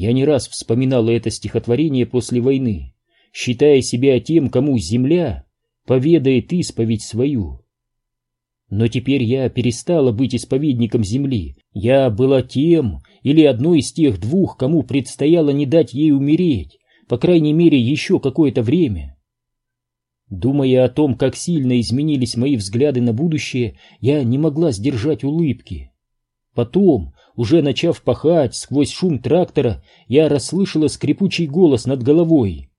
Я не раз вспоминала это стихотворение после войны, считая себя тем, кому земля поведает исповедь свою. Но теперь я перестала быть исповедником земли. Я была тем или одной из тех двух, кому предстояло не дать ей умереть, по крайней мере, еще какое-то время. Думая о том, как сильно изменились мои взгляды на будущее, я не могла сдержать улыбки. Потом, уже начав пахать, сквозь шум трактора, я расслышала скрипучий голос над головой.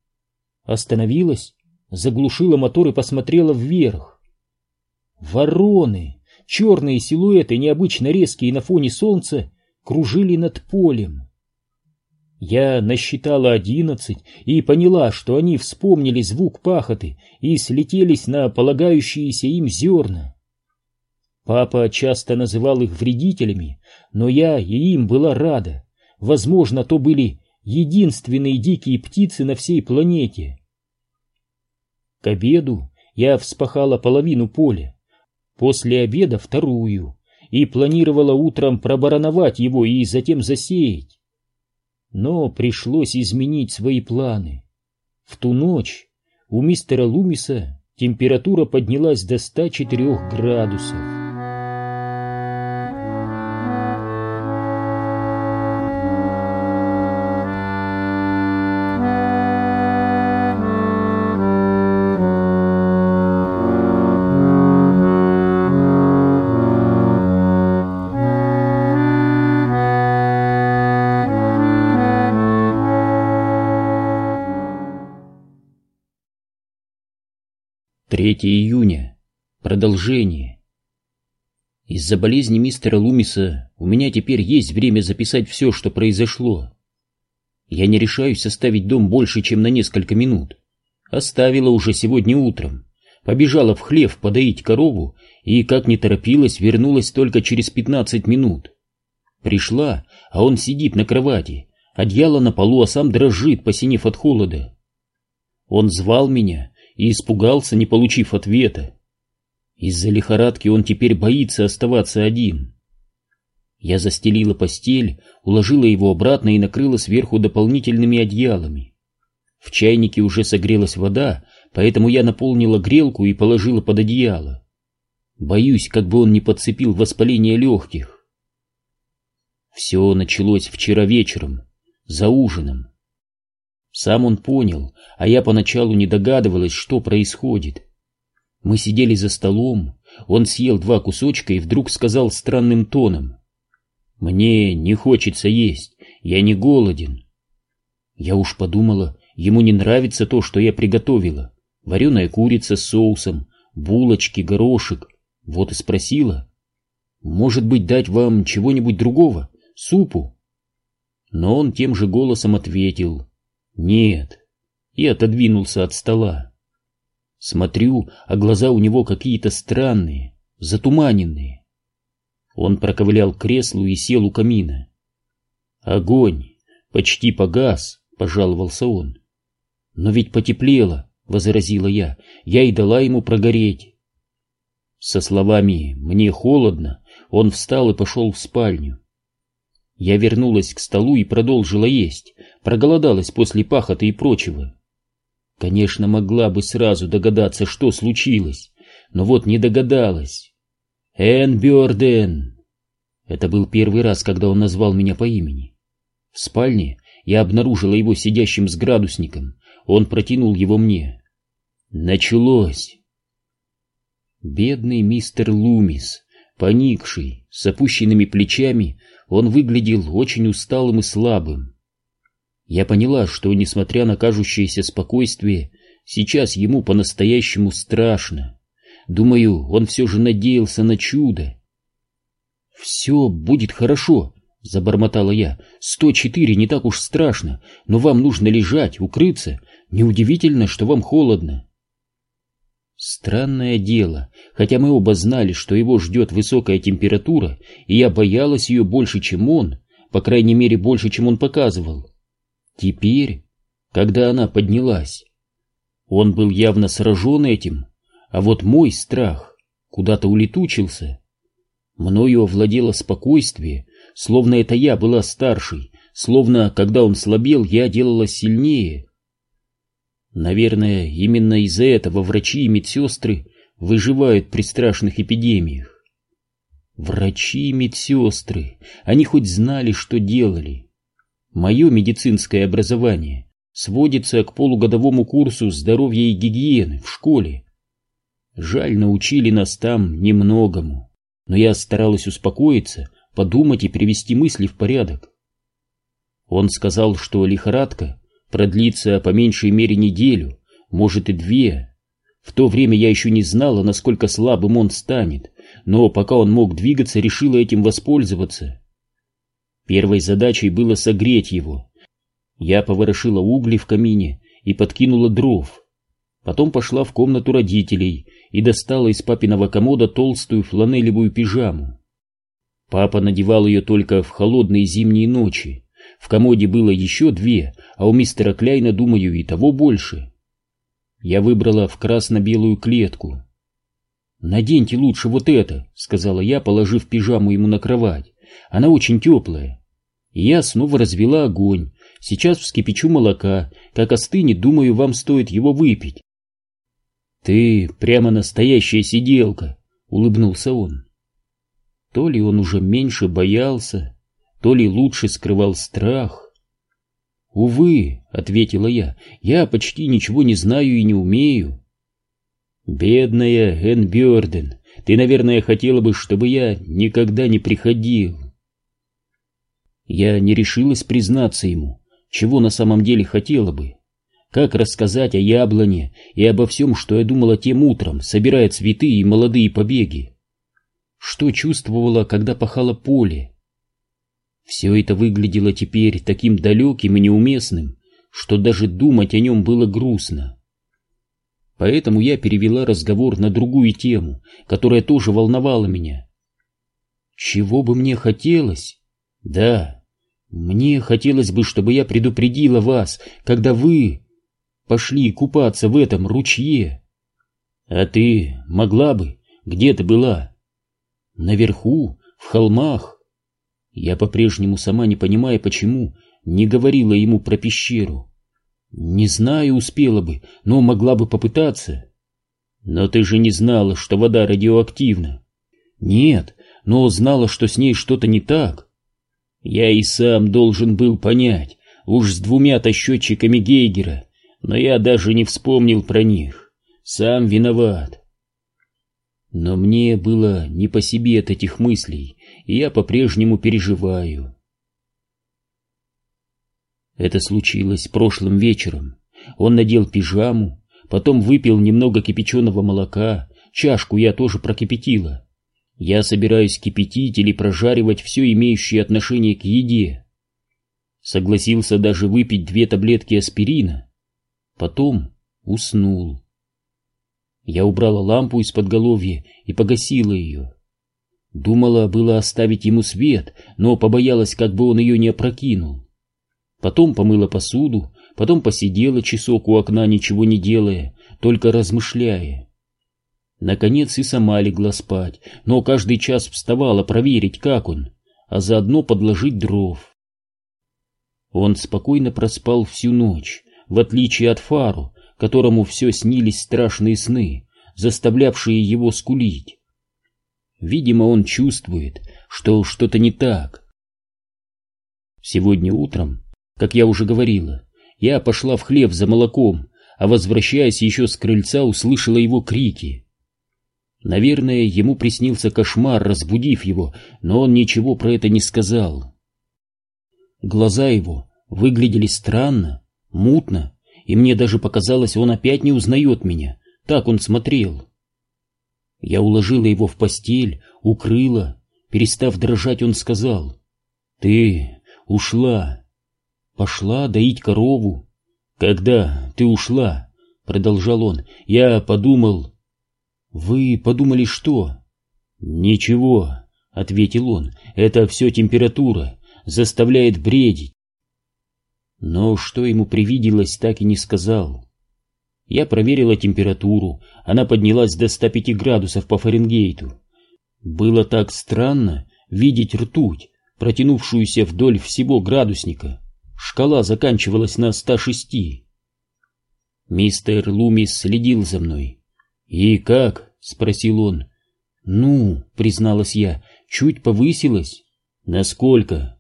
Остановилась, заглушила мотор и посмотрела вверх. Вороны, черные силуэты, необычно резкие на фоне солнца, кружили над полем. Я насчитала одиннадцать и поняла, что они вспомнили звук пахоты и слетелись на полагающиеся им зерна. Папа часто называл их вредителями, но я и им была рада. Возможно, то были единственные дикие птицы на всей планете. К обеду я вспахала половину поля, после обеда вторую, и планировала утром пробарановать его и затем засеять. Но пришлось изменить свои планы. В ту ночь у мистера Лумиса температура поднялась до 104 градусов. Третье июня. Продолжение. Из-за болезни мистера Лумиса у меня теперь есть время записать все, что произошло. Я не решаюсь оставить дом больше, чем на несколько минут. Оставила уже сегодня утром. Побежала в хлев подоить корову и, как не торопилась, вернулась только через пятнадцать минут. Пришла, а он сидит на кровати, одеяло на полу, а сам дрожит, посинев от холода. Он звал меня, и испугался, не получив ответа. Из-за лихорадки он теперь боится оставаться один. Я застелила постель, уложила его обратно и накрыла сверху дополнительными одеялами. В чайнике уже согрелась вода, поэтому я наполнила грелку и положила под одеяло. Боюсь, как бы он не подцепил воспаление легких. Все началось вчера вечером, за ужином. Сам он понял, а я поначалу не догадывалась, что происходит. Мы сидели за столом, он съел два кусочка и вдруг сказал странным тоном. «Мне не хочется есть, я не голоден». Я уж подумала, ему не нравится то, что я приготовила. Вареная курица с соусом, булочки, горошек. Вот и спросила. «Может быть, дать вам чего-нибудь другого? Супу?» Но он тем же голосом ответил. Нет. И отодвинулся от стола. Смотрю, а глаза у него какие-то странные, затуманенные. Он проковылял к креслу и сел у камина. Огонь почти погас, пожаловался он. Но ведь потеплело, возразила я. Я и дала ему прогореть. Со словами «мне холодно» он встал и пошел в спальню. Я вернулась к столу и продолжила есть, проголодалась после пахоты и прочего. Конечно, могла бы сразу догадаться, что случилось, но вот не догадалась. Энн Бёрден! Это был первый раз, когда он назвал меня по имени. В спальне я обнаружила его сидящим с градусником. Он протянул его мне. Началось. Бедный мистер Лумис, поникший, с опущенными плечами, он выглядел очень усталым и слабым. Я поняла, что, несмотря на кажущееся спокойствие, сейчас ему по-настоящему страшно. Думаю, он все же надеялся на чудо. «Все будет хорошо», — забормотала я. «Сто четыре не так уж страшно, но вам нужно лежать, укрыться. Неудивительно, что вам холодно». Странное дело, хотя мы оба знали, что его ждет высокая температура, и я боялась ее больше, чем он, по крайней мере, больше, чем он показывал. Теперь, когда она поднялась, он был явно сражен этим, а вот мой страх куда-то улетучился. Мною овладело спокойствие, словно это я была старшей, словно, когда он слабел, я делалась сильнее. Наверное, именно из-за этого врачи и медсестры выживают при страшных эпидемиях. Врачи и медсестры, они хоть знали, что делали. Мое медицинское образование сводится к полугодовому курсу здоровья и гигиены в школе. Жаль, научили нас там немногому, но я старалась успокоиться, подумать и привести мысли в порядок. Он сказал, что лихорадка продлится по меньшей мере неделю, может и две. В то время я еще не знала, насколько слабым он станет, но пока он мог двигаться, решила этим воспользоваться. Первой задачей было согреть его. Я поворошила угли в камине и подкинула дров. Потом пошла в комнату родителей и достала из папиного комода толстую фланелевую пижаму. Папа надевал ее только в холодные зимние ночи. В комоде было еще две, а у мистера Кляйна, думаю, и того больше. Я выбрала в красно-белую клетку. «Наденьте лучше вот это», — сказала я, положив пижаму ему на кровать. «Она очень теплая». И я снова развела огонь. Сейчас вскипячу молока. Как остынет, думаю, вам стоит его выпить. «Ты прямо настоящая сиделка», — улыбнулся он. То ли он уже меньше боялся, то ли лучше скрывал страх. «Увы», — ответила я, — «я почти ничего не знаю и не умею». «Бедная Энн Бёрден, ты, наверное, хотела бы, чтобы я никогда не приходил». Я не решилась признаться ему, чего на самом деле хотела бы. Как рассказать о яблоне и обо всем, что я думала тем утром, собирая цветы и молодые побеги? Что чувствовала, когда пахала поле? Все это выглядело теперь таким далеким и неуместным, что даже думать о нем было грустно. Поэтому я перевела разговор на другую тему, которая тоже волновала меня. Чего бы мне хотелось? Да, мне хотелось бы, чтобы я предупредила вас, когда вы пошли купаться в этом ручье. А ты могла бы? Где ты была? Наверху, в холмах. Я по-прежнему сама не понимая, почему не говорила ему про пещеру. Не знаю, успела бы, но могла бы попытаться. Но ты же не знала, что вода радиоактивна. Нет, но знала, что с ней что-то не так. Я и сам должен был понять, уж с двумя-то счетчиками Гейгера, но я даже не вспомнил про них. Сам виноват. Но мне было не по себе от этих мыслей, и я по-прежнему переживаю. Это случилось прошлым вечером. Он надел пижаму, потом выпил немного кипяченого молока, чашку я тоже прокипятила. Я собираюсь кипятить или прожаривать все имеющее отношение к еде. Согласился даже выпить две таблетки аспирина. Потом уснул. Я убрала лампу из-под головья и погасила ее. Думала было оставить ему свет, но побоялась, как бы он ее не опрокинул. Потом помыла посуду, потом посидела часок у окна, ничего не делая, только размышляя. Наконец и сама легла спать, но каждый час вставала проверить, как он, а заодно подложить дров. Он спокойно проспал всю ночь, в отличие от Фару, которому все снились страшные сны, заставлявшие его скулить. Видимо, он чувствует, что что-то не так. Сегодня утром, как я уже говорила, я пошла в хлев за молоком, а возвращаясь еще с крыльца, услышала его крики. Наверное, ему приснился кошмар, разбудив его, но он ничего про это не сказал. Глаза его выглядели странно, мутно, и мне даже показалось, он опять не узнает меня. Так он смотрел. Я уложила его в постель, укрыла. Перестав дрожать, он сказал. «Ты ушла. Пошла доить корову. Когда ты ушла?» Продолжал он. «Я подумал...» «Вы подумали, что?» «Ничего», — ответил он. «Это все температура. Заставляет бредить. Но что ему привиделось, так и не сказал. Я проверила температуру, она поднялась до 105 градусов по Фаренгейту. Было так странно видеть ртуть, протянувшуюся вдоль всего градусника. Шкала заканчивалась на 106. Мистер Лумис следил за мной. «И как?» — спросил он. «Ну», — призналась я, — «чуть повысилась». «Насколько?»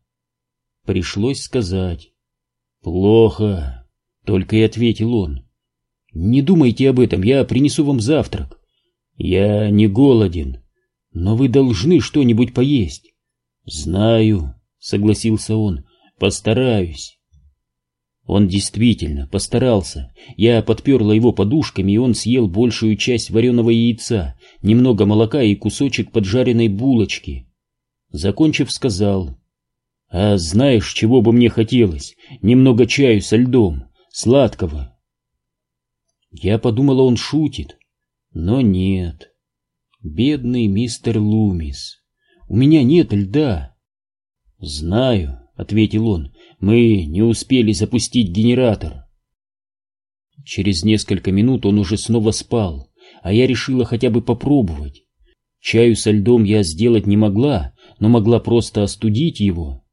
Пришлось сказать. «Плохо», — только и ответил он. «Не думайте об этом, я принесу вам завтрак». «Я не голоден, но вы должны что-нибудь поесть». «Знаю», — согласился он, — «постараюсь». Он действительно постарался. Я подперла его подушками, и он съел большую часть вареного яйца, немного молока и кусочек поджаренной булочки. Закончив, сказал, «А знаешь, чего бы мне хотелось? Немного чаю со льдом, сладкого». Я подумала, он шутит, но нет. Бедный мистер Лумис, у меня нет льда. Знаю, ответил он, мы не успели запустить генератор. Через несколько минут он уже снова спал, а я решила хотя бы попробовать. Чаю со льдом я сделать не могла, но могла просто остудить его.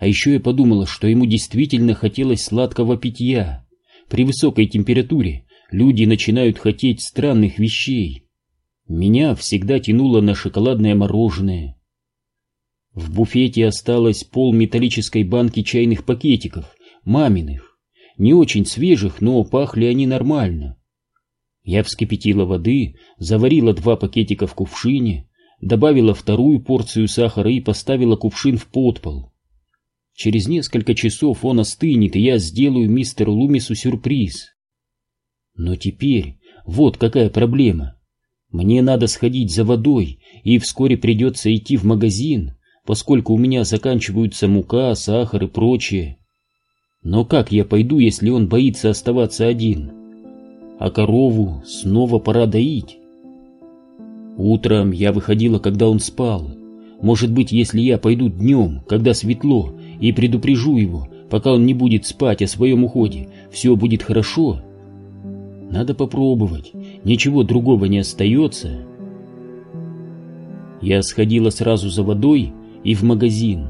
А еще я подумала, что ему действительно хотелось сладкого питья. При высокой температуре люди начинают хотеть странных вещей. Меня всегда тянуло на шоколадное мороженое. В буфете осталось пол металлической банки чайных пакетиков, маминых. Не очень свежих, но пахли они нормально. Я вскипятила воды, заварила два пакетика в кувшине, добавила вторую порцию сахара и поставила кувшин в подпол. Через несколько часов он остынет, и я сделаю мистеру Лумису сюрприз. Но теперь вот какая проблема. Мне надо сходить за водой, и вскоре придется идти в магазин, поскольку у меня заканчиваются мука, сахар и прочее. Но как я пойду, если он боится оставаться один? А корову снова пора доить. Утром я выходила, когда он спал. Может быть, если я пойду днем, когда светло, и предупрежу его, пока он не будет спать о своем уходе, все будет хорошо. Надо попробовать, ничего другого не остается. Я сходила сразу за водой и в магазин.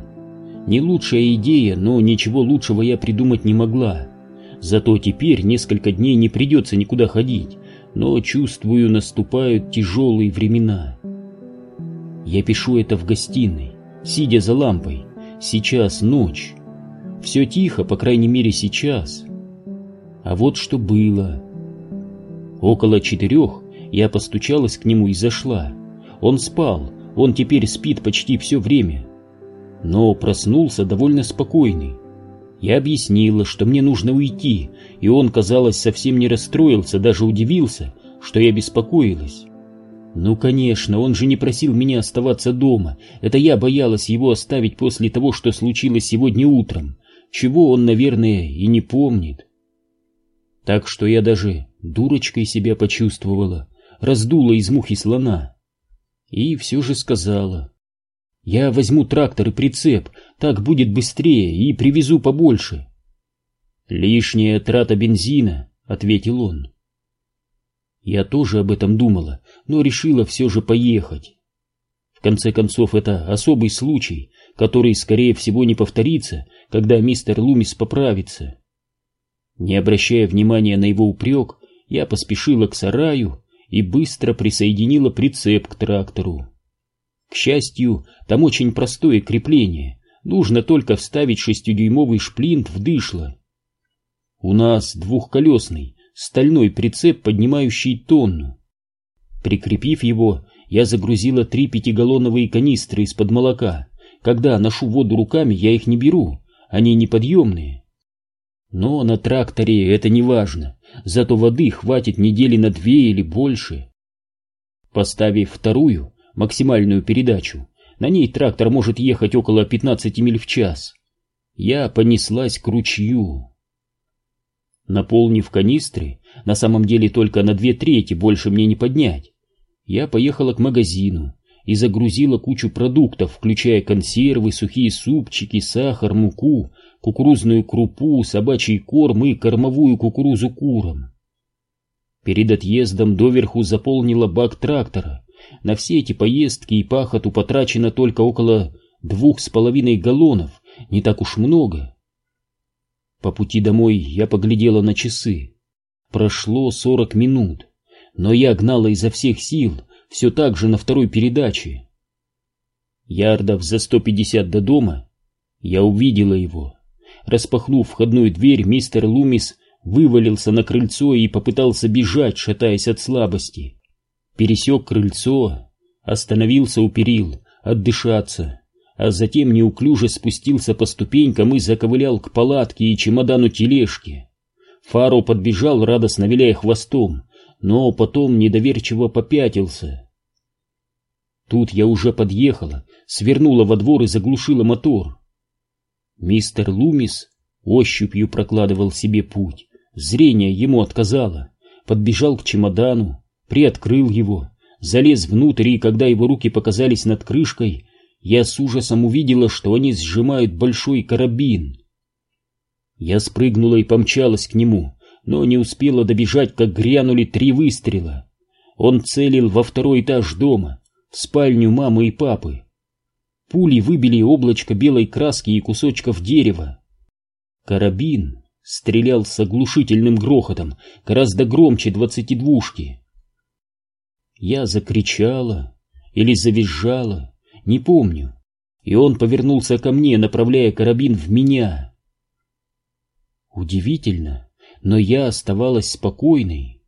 Не лучшая идея, но ничего лучшего я придумать не могла. Зато теперь несколько дней не придется никуда ходить, но, чувствую, наступают тяжелые времена. Я пишу это в гостиной, сидя за лампой. Сейчас ночь. Все тихо, по крайней мере сейчас. А вот что было. Около четырех я постучалась к нему и зашла. Он спал, он теперь спит почти все время. Но проснулся довольно спокойный. Я объяснила, что мне нужно уйти, и он, казалось, совсем не расстроился, даже удивился, что я беспокоилась. Ну, конечно, он же не просил меня оставаться дома. Это я боялась его оставить после того, что случилось сегодня утром, чего он, наверное, и не помнит. Так что я даже дурочкой себя почувствовала, раздула из мухи слона. И все же сказала, я возьму трактор и прицеп, так будет быстрее, и привезу побольше. Лишняя трата бензина, ответил он. Я тоже об этом думала, но решила все же поехать. В конце концов, это особый случай, который, скорее всего, не повторится, когда мистер Лумис поправится. Не обращая внимания на его упрек, я поспешила к сараю и быстро присоединила прицеп к трактору. К счастью, там очень простое крепление, нужно только вставить шестидюймовый шплинт в дышло. У нас двухколесный, стальной прицеп, поднимающий тонну. Прикрепив его, я загрузила три пятигаллоновые канистры из-под молока. Когда ношу воду руками, я их не беру, они неподъемные. Но на тракторе это не важно, зато воды хватит недели на две или больше. Поставив вторую, максимальную передачу, на ней трактор может ехать около 15 миль в час. Я понеслась к ручью. Наполнив канистры, на самом деле только на две трети больше мне не поднять, я поехала к магазину и загрузила кучу продуктов, включая консервы, сухие супчики, сахар, муку, кукурузную крупу, собачий корм и кормовую кукурузу курам. Перед отъездом доверху заполнила бак трактора. На все эти поездки и пахоту потрачено только около двух с половиной галлонов, не так уж много. По пути домой я поглядела на часы. Прошло сорок минут, но я гнала изо всех сил, все так же на второй передаче. Ярдов за сто пятьдесят до дома я увидела его. Распахнув входную дверь, мистер Лумис вывалился на крыльцо и попытался бежать, шатаясь от слабости. Пересек крыльцо, остановился у перил, отдышаться, а затем неуклюже спустился по ступенькам и заковылял к палатке и чемодану тележки. Фаро подбежал, радостно виляя хвостом, но потом недоверчиво попятился. Тут я уже подъехала, свернула во двор и заглушила мотор. Мистер Лумис ощупью прокладывал себе путь, зрение ему отказало, подбежал к чемодану, приоткрыл его, залез внутрь, и когда его руки показались над крышкой, я с ужасом увидела, что они сжимают большой карабин. Я спрыгнула и помчалась к нему, но не успела добежать, как грянули три выстрела. Он целил во второй этаж дома, в спальню мамы и папы. Пули выбили облачко белой краски и кусочков дерева. Карабин стрелял с оглушительным грохотом, гораздо громче двадцати двушки. Я закричала или завизжала, не помню, и он повернулся ко мне, направляя карабин в меня. Удивительно, но я оставалась спокойной.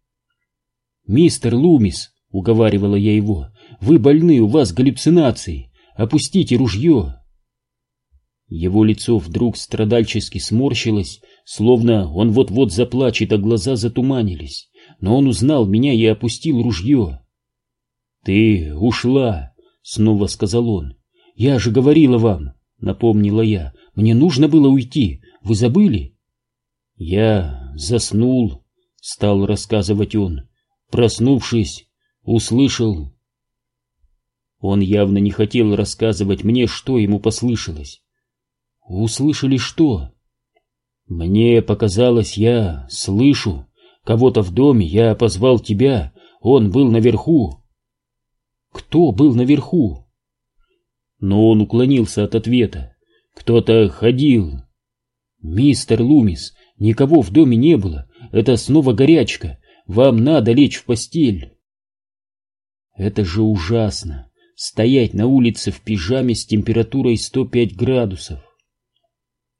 «Мистер Лумис», — уговаривала я его, — «вы больны, у вас галлюцинации, опустите ружье». Его лицо вдруг страдальчески сморщилось, словно он вот-вот заплачет, а глаза затуманились, но он узнал меня и опустил ружье. «Ты ушла», — снова сказал он. «Я же говорила вам», — напомнила я, — «мне нужно было уйти, вы забыли?» «Я заснул», — стал рассказывать он. Проснувшись, услышал... Он явно не хотел рассказывать мне, что ему послышалось. «Услышали что?» «Мне показалось, я слышу. Кого-то в доме, я позвал тебя, он был наверху». Кто был наверху? Но он уклонился от ответа. Кто-то ходил. Мистер Лумис, никого в доме не было. Это снова горячка. Вам надо лечь в постель. Это же ужасно. Стоять на улице в пижаме с температурой 105 градусов.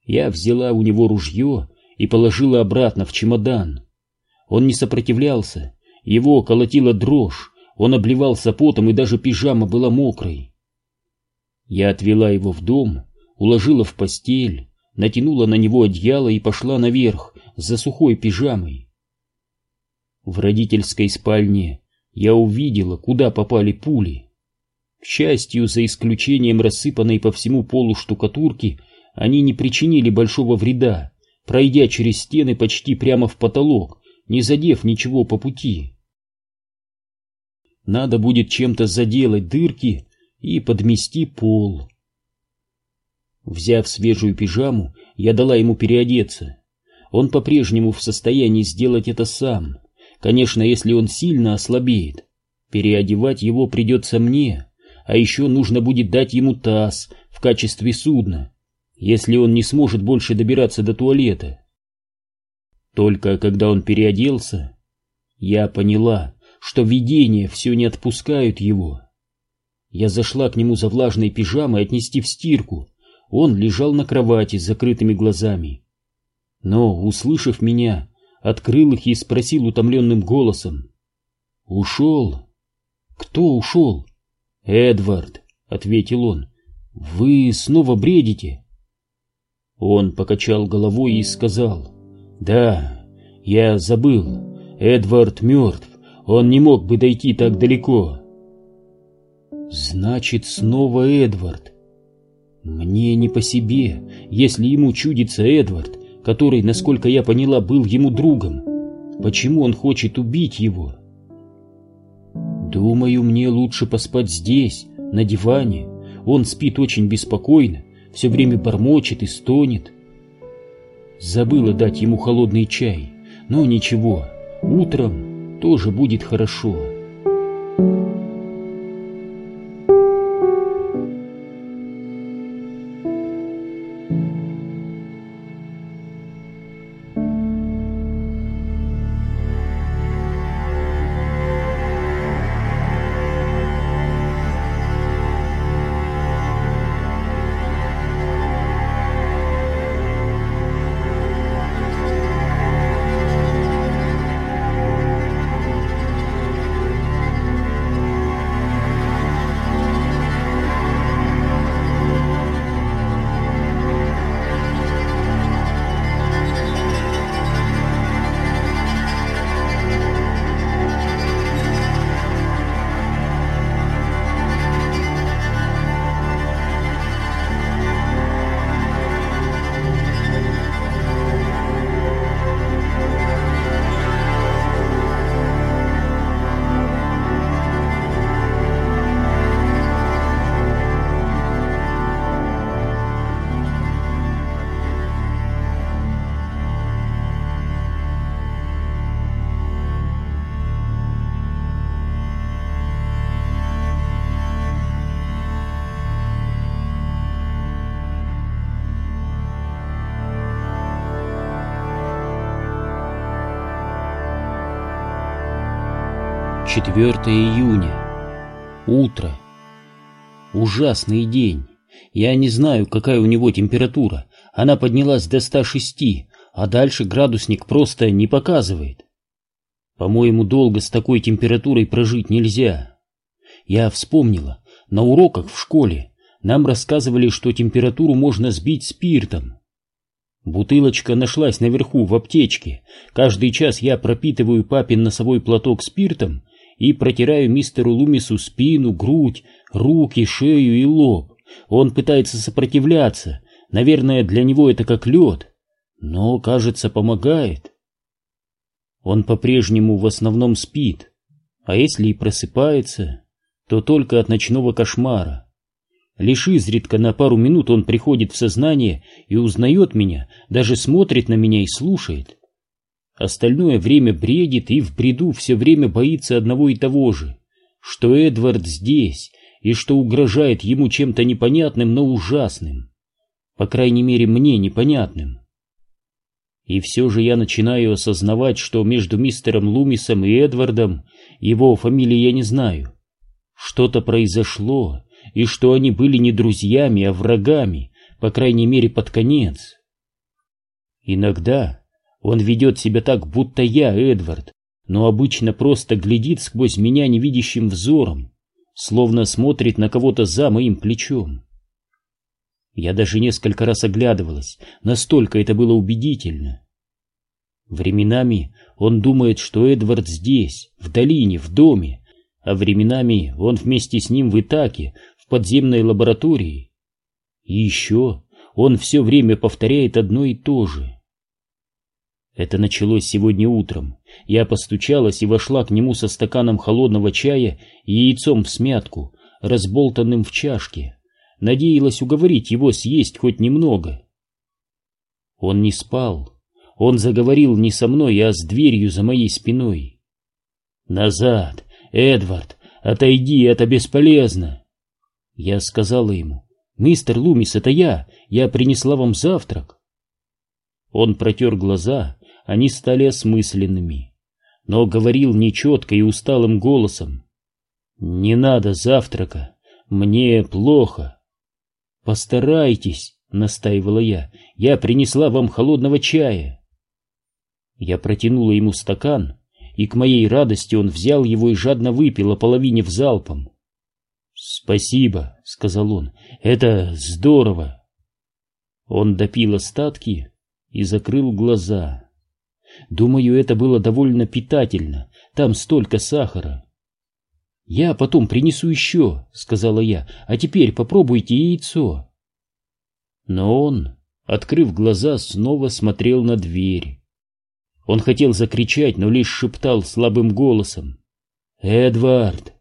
Я взяла у него ружье и положила обратно в чемодан. Он не сопротивлялся, его колотила дрожь, он обливался потом, и даже пижама была мокрой. Я отвела его в дом, уложила в постель, натянула на него одеяло и пошла наверх за сухой пижамой. В родительской спальне я увидела, куда попали пули. К счастью, за исключением рассыпанной по всему полу штукатурки, они не причинили большого вреда, пройдя через стены почти прямо в потолок, не задев ничего по пути. Надо будет чем-то заделать дырки и подмести пол. Взяв свежую пижаму, я дала ему переодеться. Он по-прежнему в состоянии сделать это сам. Конечно, если он сильно ослабеет. Переодевать его придется мне, а еще нужно будет дать ему таз в качестве судна, если он не сможет больше добираться до туалета. Только когда он переоделся, я поняла, что видения все не отпускают его. Я зашла к нему за влажной пижамой отнести в стирку. Он лежал на кровати с закрытыми глазами. Но, услышав меня, открыл их и спросил утомленным голосом. «Ушел?» «Кто ушел?» «Эдвард», — ответил он. «Вы снова бредите?» Он покачал головой и сказал. «Да, я забыл. Эдвард мертв. Он не мог бы дойти так далеко. Значит, снова Эдвард. Мне не по себе, если ему чудится Эдвард, который, насколько я поняла, был ему другом. Почему он хочет убить его? Думаю, мне лучше поспать здесь, на диване. Он спит очень беспокойно, все время бормочет и стонет. Забыла дать ему холодный чай, но ничего, утром тоже будет хорошо. 4 июня. Утро. Ужасный день. Я не знаю, какая у него температура. Она поднялась до 106, а дальше градусник просто не показывает. По-моему, долго с такой температурой прожить нельзя. Я вспомнила, на уроках в школе нам рассказывали, что температуру можно сбить спиртом. Бутылочка нашлась наверху в аптечке. Каждый час я пропитываю папин носовой платок спиртом и протираю мистеру Лумису спину, грудь, руки, шею и лоб. Он пытается сопротивляться. Наверное, для него это как лед. Но, кажется, помогает. Он по-прежнему в основном спит. А если и просыпается, то только от ночного кошмара. Лишь изредка на пару минут он приходит в сознание и узнает меня, даже смотрит на меня и слушает. Остальное время бредит и в бреду все время боится одного и того же, что Эдвард здесь и что угрожает ему чем-то непонятным, но ужасным. По крайней мере, мне непонятным. И все же я начинаю осознавать, что между мистером Лумисом и Эдвардом, его фамилии я не знаю, что-то произошло, и что они были не друзьями, а врагами, по крайней мере, под конец. Иногда он ведет себя так, будто я, Эдвард, но обычно просто глядит сквозь меня невидящим взором, словно смотрит на кого-то за моим плечом. Я даже несколько раз оглядывалась, настолько это было убедительно. Временами он думает, что Эдвард здесь, в долине, в доме, а временами он вместе с ним в Итаке, подземной лаборатории. И еще он все время повторяет одно и то же. Это началось сегодня утром. Я постучалась и вошла к нему со стаканом холодного чая и яйцом в смятку, разболтанным в чашке. Надеялась уговорить его съесть хоть немного. Он не спал. Он заговорил не со мной, а с дверью за моей спиной. «Назад! Эдвард! Отойди, это бесполезно!» Я сказала ему, «Мистер Лумис, это я, я принесла вам завтрак». Он протер глаза, они стали осмысленными, но говорил нечетко и усталым голосом. «Не надо завтрака, мне плохо». «Постарайтесь», — настаивала я, — «я принесла вам холодного чая». Я протянула ему стакан, и к моей радости он взял его и жадно выпил, ополовинив залпом. «Спасибо», — сказал он, — «это здорово». Он допил остатки и закрыл глаза. Думаю, это было довольно питательно, там столько сахара. «Я потом принесу еще», — сказала я, — «а теперь попробуйте яйцо». Но он, открыв глаза, снова смотрел на дверь. Он хотел закричать, но лишь шептал слабым голосом. «Эдвард,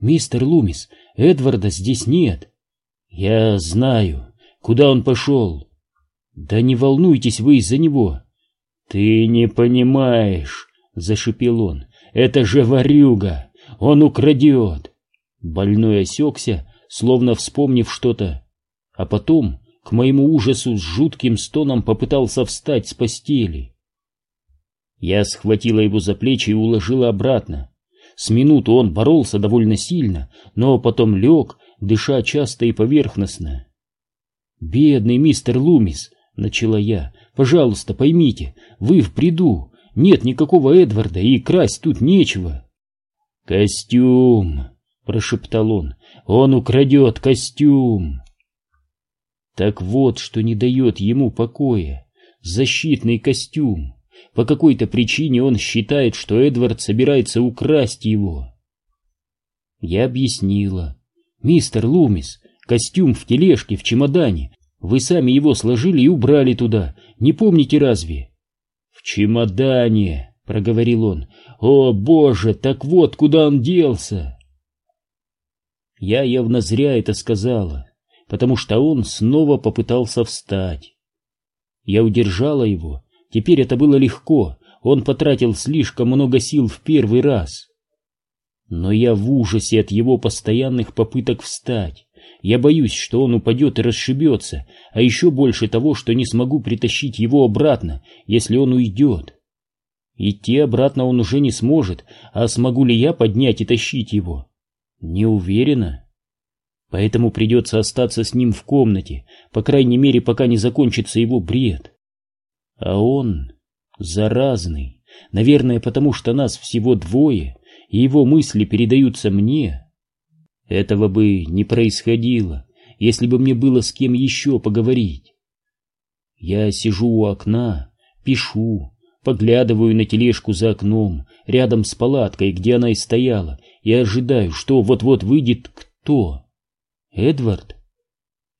«Мистер Лумис, Эдварда здесь нет». «Я знаю. Куда он пошел?» «Да не волнуйтесь вы из-за него». «Ты не понимаешь», — зашипел он. «Это же ворюга! Он украдет!» Больной осекся, словно вспомнив что-то. А потом, к моему ужасу, с жутким стоном попытался встать с постели. Я схватила его за плечи и уложила обратно. С минуту он боролся довольно сильно, но потом лег, дыша часто и поверхностно. «Бедный мистер Лумис», — начала я, — «пожалуйста, поймите, вы в бреду, нет никакого Эдварда и красть тут нечего». «Костюм», — прошептал он, — «он украдет костюм». Так вот, что не дает ему покоя, защитный костюм. По какой-то причине он считает, что Эдвард собирается украсть его. Я объяснила. «Мистер Лумис, костюм в тележке, в чемодане. Вы сами его сложили и убрали туда. Не помните разве?» «В чемодане», — проговорил он. «О, боже, так вот куда он делся!» Я явно зря это сказала, потому что он снова попытался встать. Я удержала его Теперь это было легко, он потратил слишком много сил в первый раз. Но я в ужасе от его постоянных попыток встать. Я боюсь, что он упадет и расшибется, а еще больше того, что не смогу притащить его обратно, если он уйдет. Идти обратно он уже не сможет, а смогу ли я поднять и тащить его? Не уверена. Поэтому придется остаться с ним в комнате, по крайней мере, пока не закончится его бред. А он заразный, наверное, потому что нас всего двое, и его мысли передаются мне. Этого бы не происходило, если бы мне было с кем еще поговорить. Я сижу у окна, пишу, поглядываю на тележку за окном, рядом с палаткой, где она и стояла, и ожидаю, что вот-вот выйдет кто. Эдвард?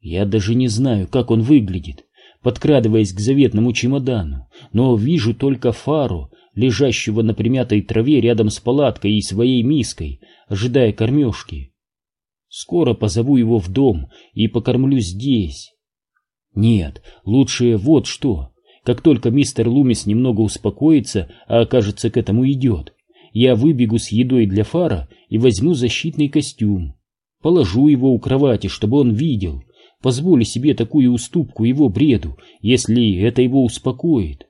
Я даже не знаю, как он выглядит, подкрадываясь к заветному чемодану, но вижу только фару, лежащего на примятой траве рядом с палаткой и своей миской, ожидая кормежки. Скоро позову его в дом и покормлю здесь. Нет, лучше вот что. Как только мистер Лумис немного успокоится, а окажется к этому идет, я выбегу с едой для фара и возьму защитный костюм. Положу его у кровати, чтобы он видел. Позволю себе такую уступку его бреду, если это его успокоит.